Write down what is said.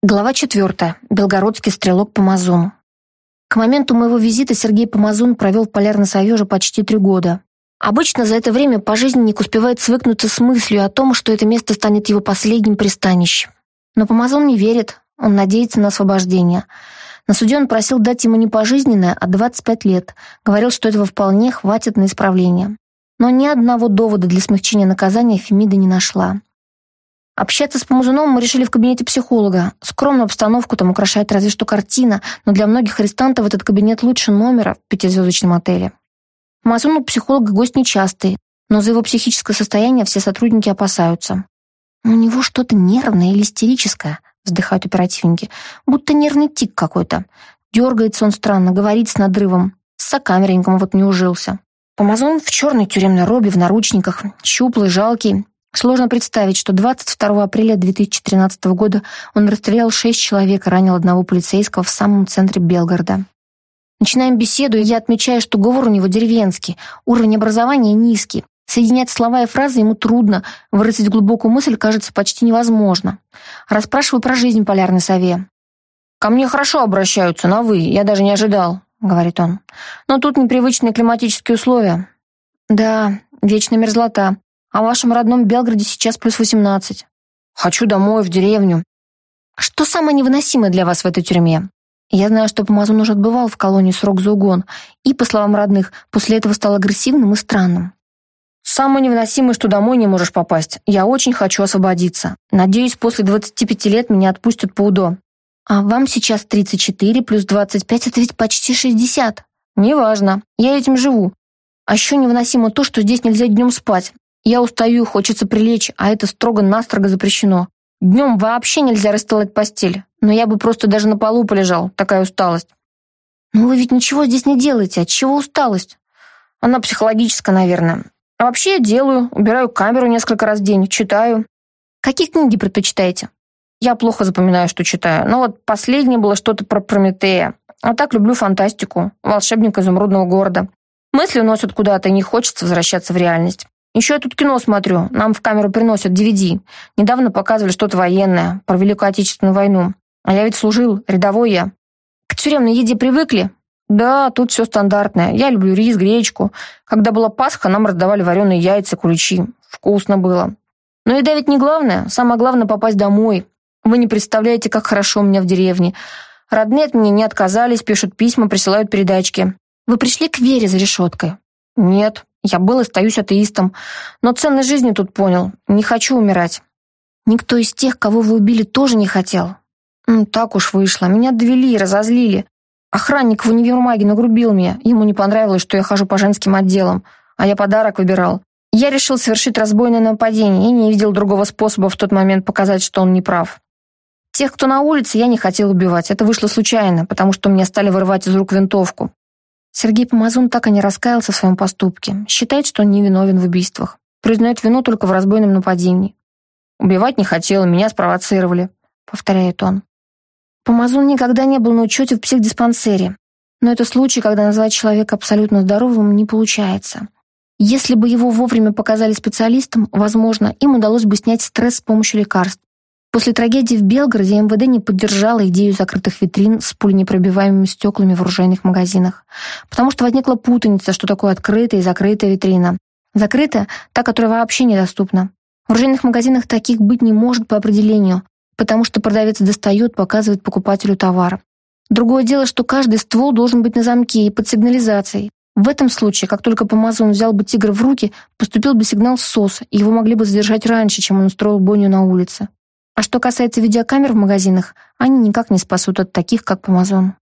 Глава 4. Белгородский стрелок Помазун. К моменту моего визита Сергей Помазун провел в Полярной Союзе почти три года. Обычно за это время пожизненник успевает свыкнуться с мыслью о том, что это место станет его последним пристанищем. Но Помазун не верит, он надеется на освобождение. На суде он просил дать ему не пожизненное, а 25 лет. Говорил, что этого вполне хватит на исправление. Но ни одного довода для смягчения наказания Фемида не нашла. Общаться с Помазуновым мы решили в кабинете психолога. Скромную обстановку там украшает разве что картина, но для многих арестантов этот кабинет лучше номера в пятизвездочном отеле. Помазун у психолога гость нечастый, но за его психическое состояние все сотрудники опасаются. «У него что-то нервное или истерическое», — вздыхают оперативники, «будто нервный тик какой-то. Дергается он странно, говорит с надрывом. С сокамерником вот не ужился». Помазун в черной тюремной робе, в наручниках, щуплый, жалкий, Сложно представить, что 22 апреля 2013 года он расстрелял шесть человек и ранил одного полицейского в самом центре Белгорода. Начинаем беседу, и я отмечаю, что говор у него деревенский, уровень образования низкий. Соединять слова и фразы ему трудно, выразить глубокую мысль кажется почти невозможно. Расспрашиваю про жизнь полярной сове. «Ко мне хорошо обращаются, на «вы», я даже не ожидал», — говорит он. «Но тут непривычные климатические условия». «Да, вечная мерзлота. А в вашем родном Белгороде сейчас плюс 18. Хочу домой, в деревню. Что самое невыносимое для вас в этой тюрьме? Я знаю, что Помазун уже отбывал в колонии срок за угон, и, по словам родных, после этого стал агрессивным и странным. Самое невыносимое, что домой не можешь попасть. Я очень хочу освободиться. Надеюсь, после 25 лет меня отпустят по УДО. А вам сейчас 34 плюс 25, это ведь почти 60. Неважно, я этим живу. А еще невыносимо то, что здесь нельзя днем спать. Я устаю, хочется прилечь, а это строго-настрого запрещено. Днем вообще нельзя расстилать постель, но я бы просто даже на полу полежал, такая усталость. Но вы ведь ничего здесь не делаете, от чего усталость? Она психологическая, наверное. А вообще я делаю, убираю камеру несколько раз в день, читаю. Какие книги предпочитаете? Я плохо запоминаю, что читаю, но вот последнее было что-то про Прометея. А так люблю фантастику, волшебник изумрудного города. Мысли уносят куда-то, и не хочется возвращаться в реальность. Еще я тут кино смотрю. Нам в камеру приносят DVD. Недавно показывали что-то военное, про Великую Отечественную войну. А я ведь служил, рядовой я. К тюремной еде привыкли? Да, тут все стандартное. Я люблю рис, гречку. Когда была Пасха, нам раздавали вареные яйца, куличи. Вкусно было. Но еда ведь не главное. Самое главное попасть домой. Вы не представляете, как хорошо у меня в деревне. Родные от меня не отказались, пишут письма, присылают передачки. Вы пришли к Вере за решеткой? Нет. Я был и остаюсь атеистом, но ценность жизни тут понял. Не хочу умирать. Никто из тех, кого вы убили, тоже не хотел. Ну, так уж вышло. Меня довели разозлили. Охранник в универмаге нагрубил меня. Ему не понравилось, что я хожу по женским отделам, а я подарок выбирал. Я решил совершить разбойное нападение и не видел другого способа в тот момент показать, что он не прав. Тех, кто на улице, я не хотел убивать. Это вышло случайно, потому что мне стали вырывать из рук винтовку. Сергей Помазун так и не раскаялся в своем поступке, считает, что он не виновен в убийствах, признает вину только в разбойном нападении. «Убивать не хотел, меня спровоцировали», — повторяет он. Помазун никогда не был на учете в психдиспансере, но это случай, когда назвать человека абсолютно здоровым не получается. Если бы его вовремя показали специалистам, возможно, им удалось бы снять стресс с помощью лекарств. После трагедии в Белгороде МВД не поддержала идею закрытых витрин с пуленепробиваемыми стеклами в оружейных магазинах, потому что возникла путаница, что такое открытая и закрытая витрина. Закрытая — та, которая вообще недоступна. В оружейных магазинах таких быть не может по определению, потому что продавец достает, показывает покупателю товар. Другое дело, что каждый ствол должен быть на замке и под сигнализацией. В этом случае, как только Помазон взял бы тигра в руки, поступил бы сигнал СОС, и его могли бы задержать раньше, чем он устроил бойню на улице. А что касается видеокамер в магазинах, они никак не спасут от таких, как Amazon.